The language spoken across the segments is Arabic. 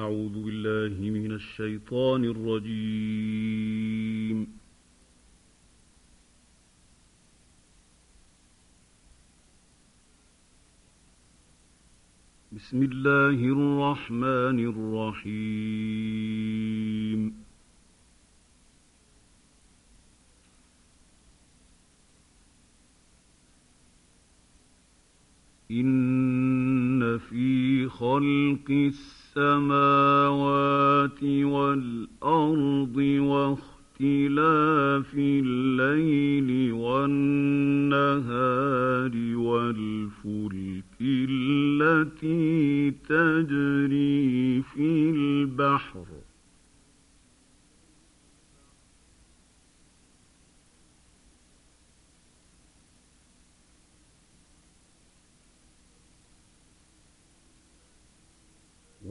أعوذ بالله من الشيطان الرجيم. بسم الله الرحمن الرحيم. إن في خلق السماوات والأرض واختلاف الليل والنهار والفلك التي تجري في البحر.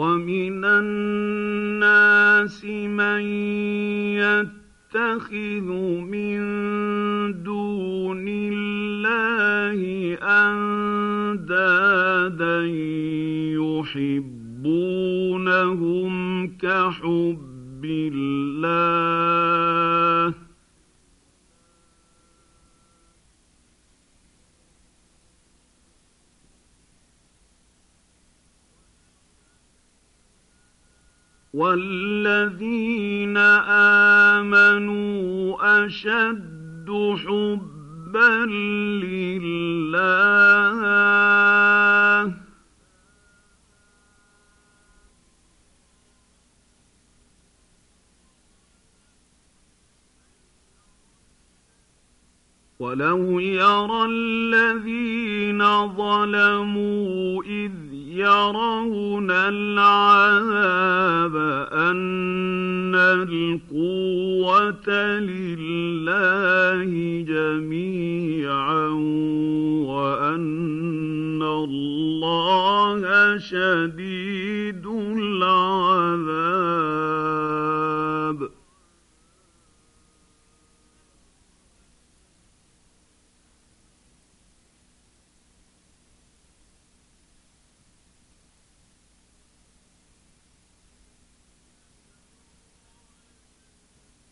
ومن الناس من يتخذ من دون الله أندادا يحبونهم كحب الله والذين آمنوا أشد حبا لله ولو يرى الذين ظلموا إذ يرون العذاب أن القوة لله جميعا وأن الله شديد العذاب.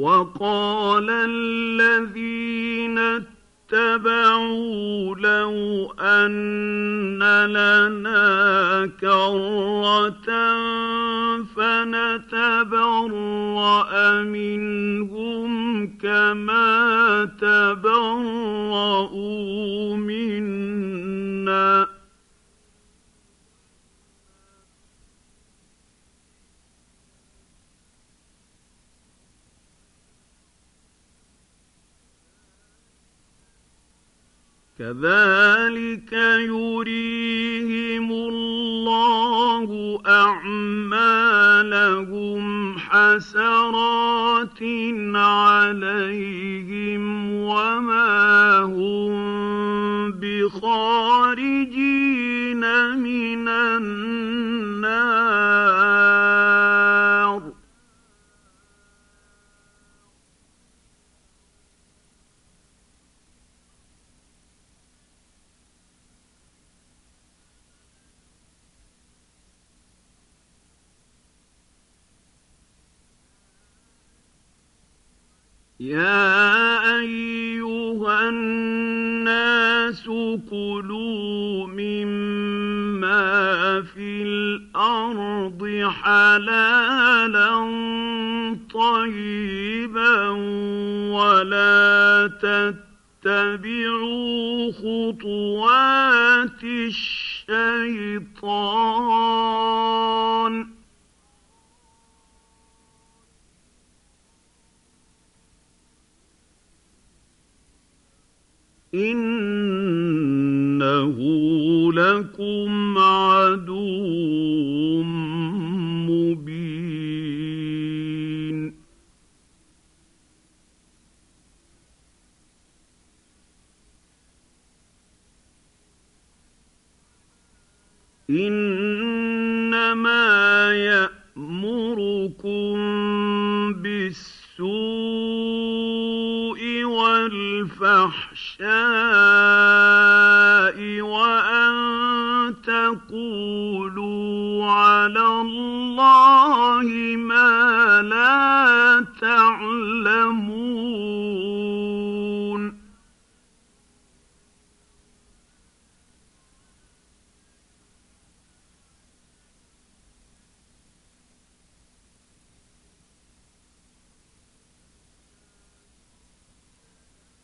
وقال الذين اتبعوا لو أن لنا كرة فنتبرأ منهم كما تبرؤوا منا. كذلك يريهم الله أعمالهم حسرات عليهم وما هم يا أيها الناس كلوا مما في الأرض حلالا طيبا ولا تتبعوا خطوات الشيطان إنه لكم عدو مبين إنما والفحشاء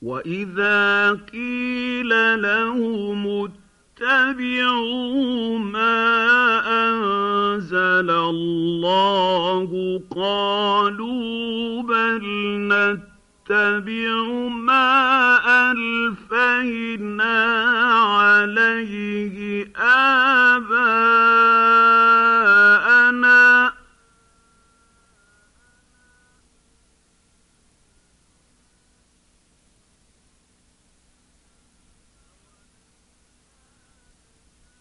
وإذا قيل لهم اتبعوا ما أنزل الله قالوا بل نتبع ما ألفينا عليه آباءنا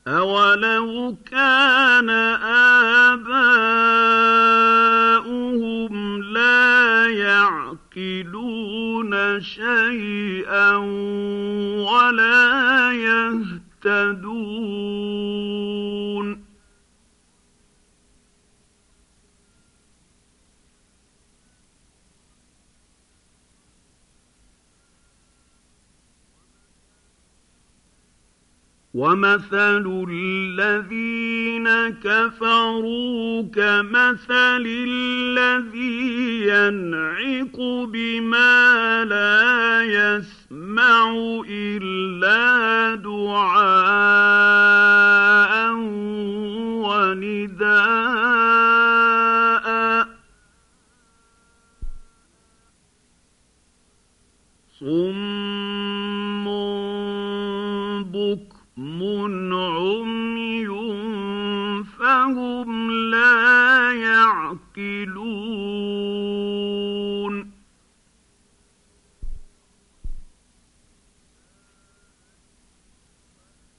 أولو كان آباؤهم لا يعقلون شيئا ولا يهتدون ومثل الذين كفروا كمثل الذي ينعق بما لا يسمع إلا دعاء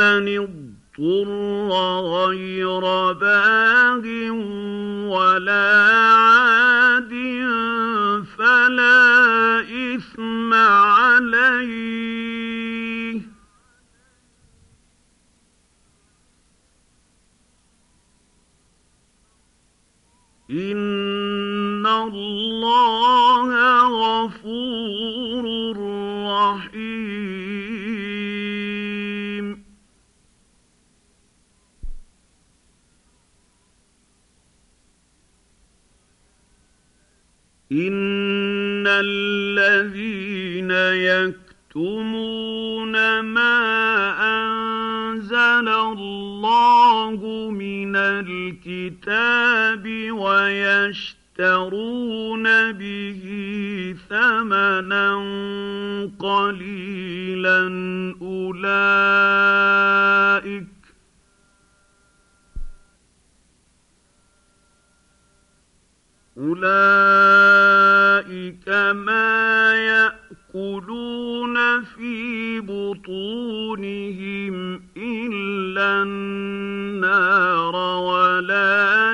فمن اضطر غير باغ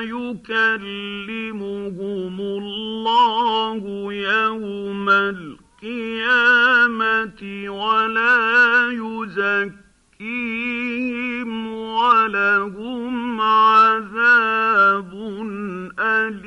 يكلمهم الله يوم القيامة ولا يزكيهم ولهم عذاب أليم.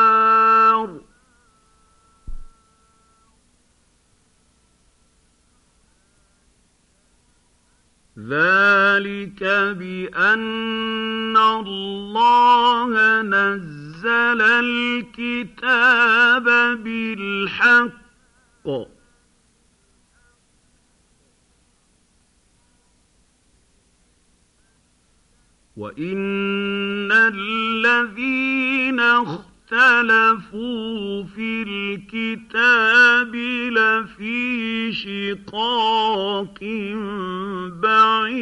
ذلك بأن الله نزل الكتاب بالحق. وإن الذين اختلفوا في الكتاب لفي شقاق بعيد.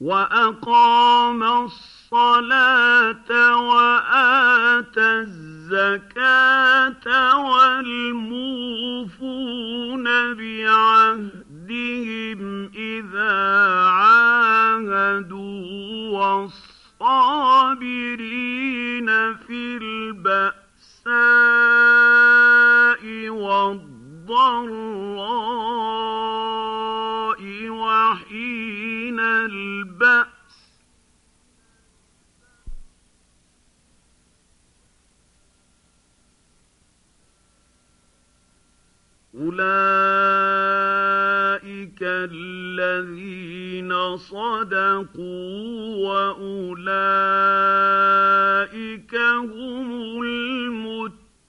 وأقام الصلاة وآتى الزكاة والموفون بعهدهم إذا عاهدوا والصابرين في البأساء والضراء وحين البأس. أولئك الذين صدقوا وأولئك هم المتقون.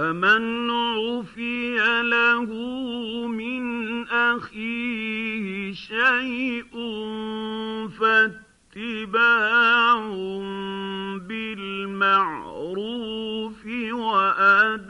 فمن عفي له من أخيه شيء فاتباع بالمعروف وأداء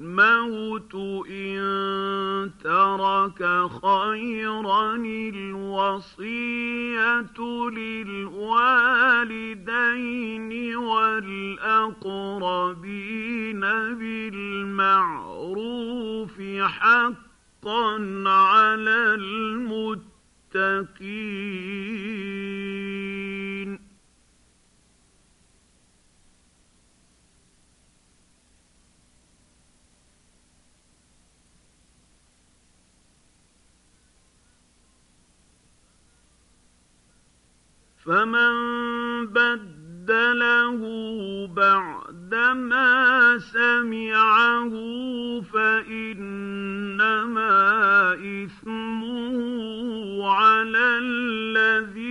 إن ترك خيرا الوصية للوالدين والأقربين بالمعروف حقا على المتقين. فمن بدله بعد ما سمعه فإنما إثمه على الذين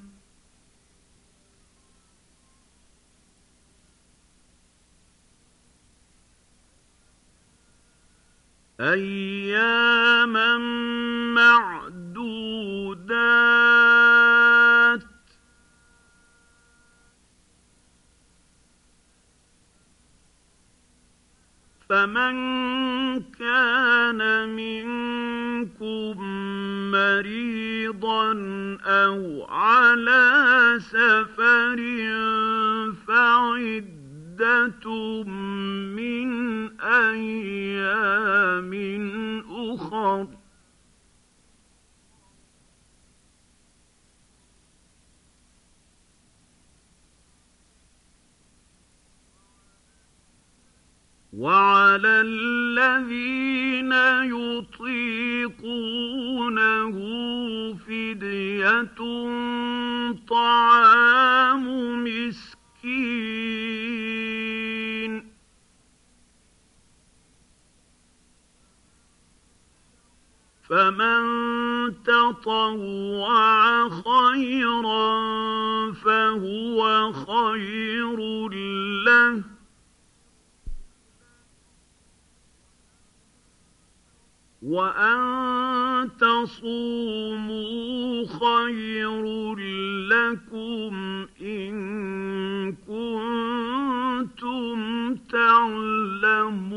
أياما معدودات. فمن كان منكم مريضا أو على سفر فعدة من أيام أخر. وعلى الذين يطيقونه فدية طعام مسكين. فمن تطوع خيرا فهو خير له. وأن تصوموا خير لكم إن كنتم تعلمون.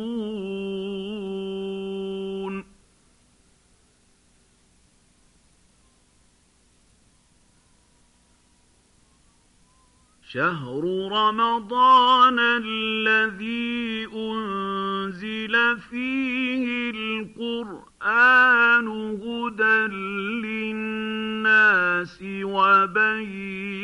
شهر رمضان الذي أنزل فيه القرآن هدى للناس وبينات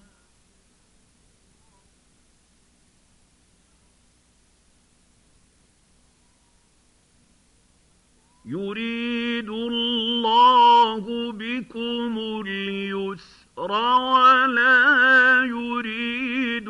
يريد الله بكم اليسر ولا يريد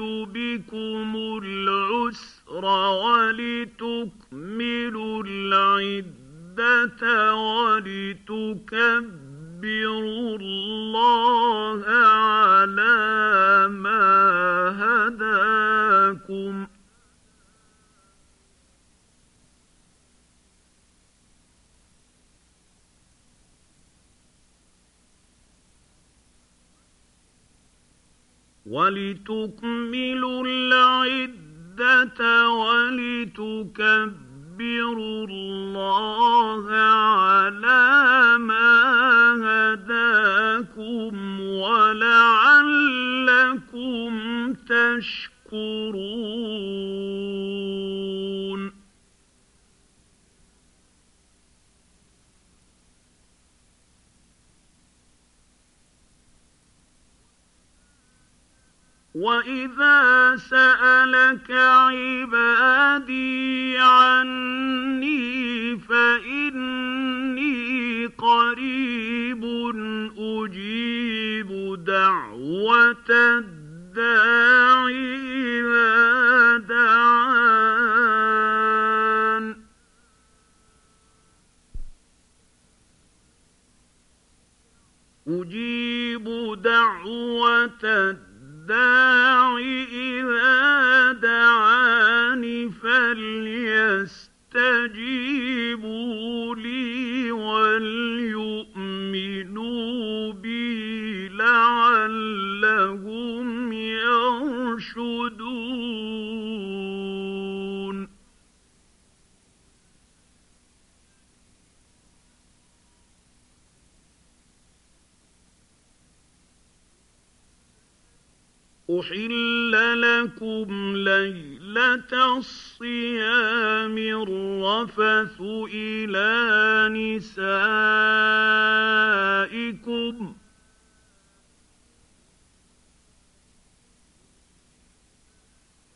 ولتكملوا العدة ولتكبروا الله سألك عبادي عني فإني قريب.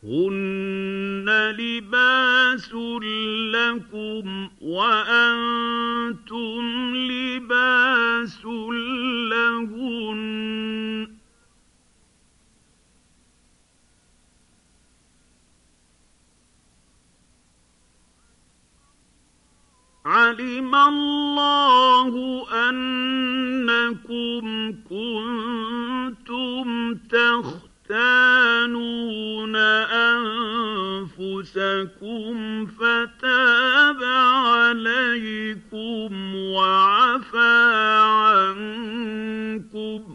هن لباس لكم وأنتم لباس لهن علم الله أنكم كنتم تختانون أنفسكم فتاب عليكم وعفى عنكم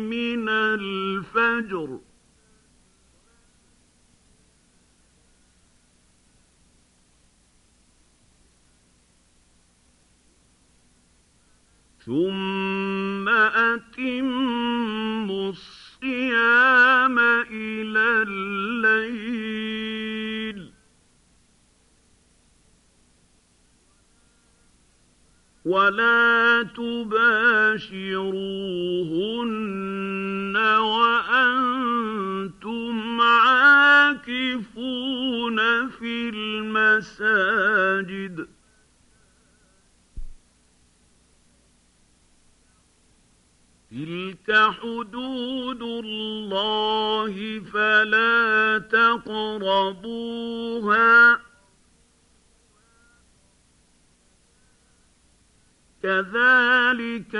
من الفجر. ثم أتموا ولا تباشروهن وأنتم عاكفون في المساجد. تلك حدود الله فلا تقربوها. كذلك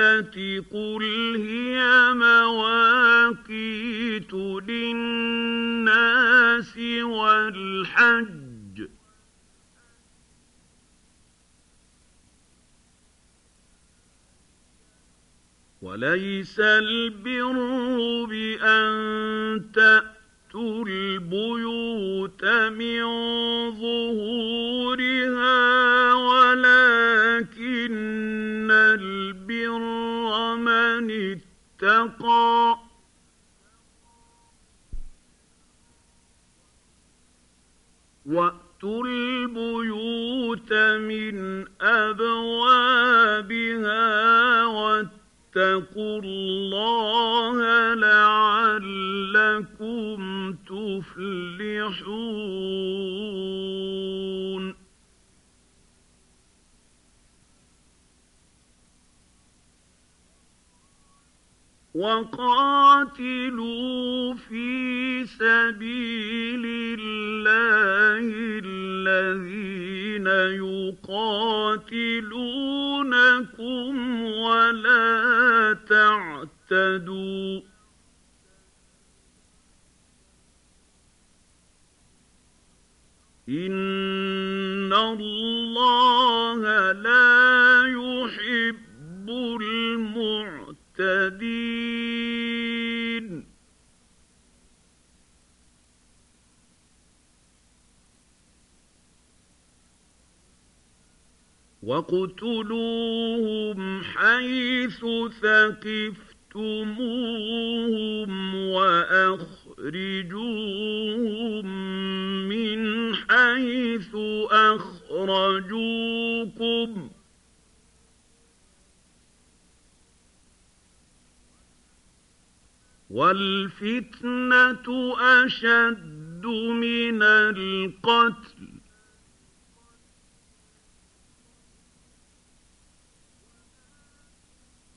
الأهلة قل هي مواقيت للناس والحج. وليس البر بأن تأتوا البيوت من ظهورها اتقى وأتوا البيوت من أبوابها واتقوا الله لعلكم تفلحون. وقاتلوا في سبيل الله الذين يقاتلونكم ولا تعتدوا. إن الله لا يحب المعتدين واقتلوهم حيث ثقفتموهم واخرجوهم من حيث اخرجوكم والفتنه اشد من القتل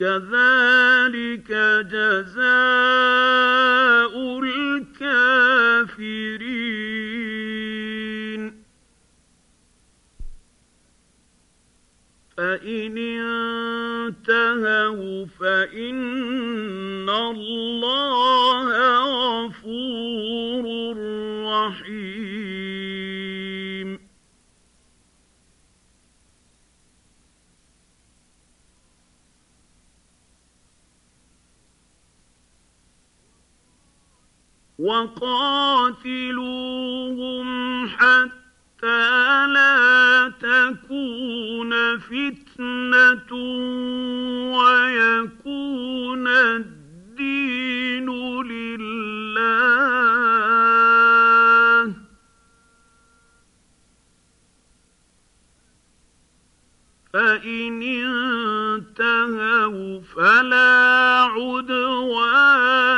كذلك جزاء الكافرين. فإن انتهوا فإن الله غفور رحيم. وقاتلوهم حتى لا تكون فتنة ويكون الدين لله. فإن انتهوا فلا عدوان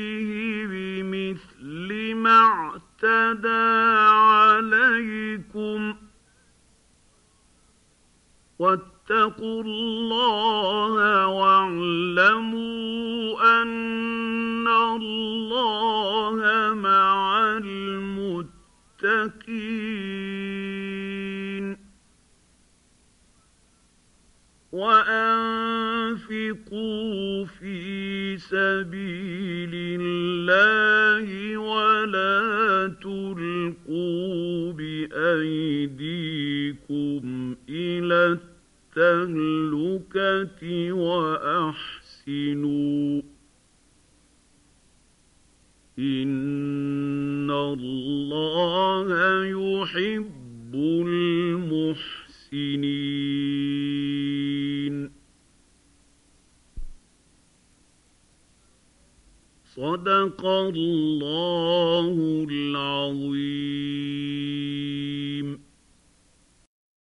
واتقوا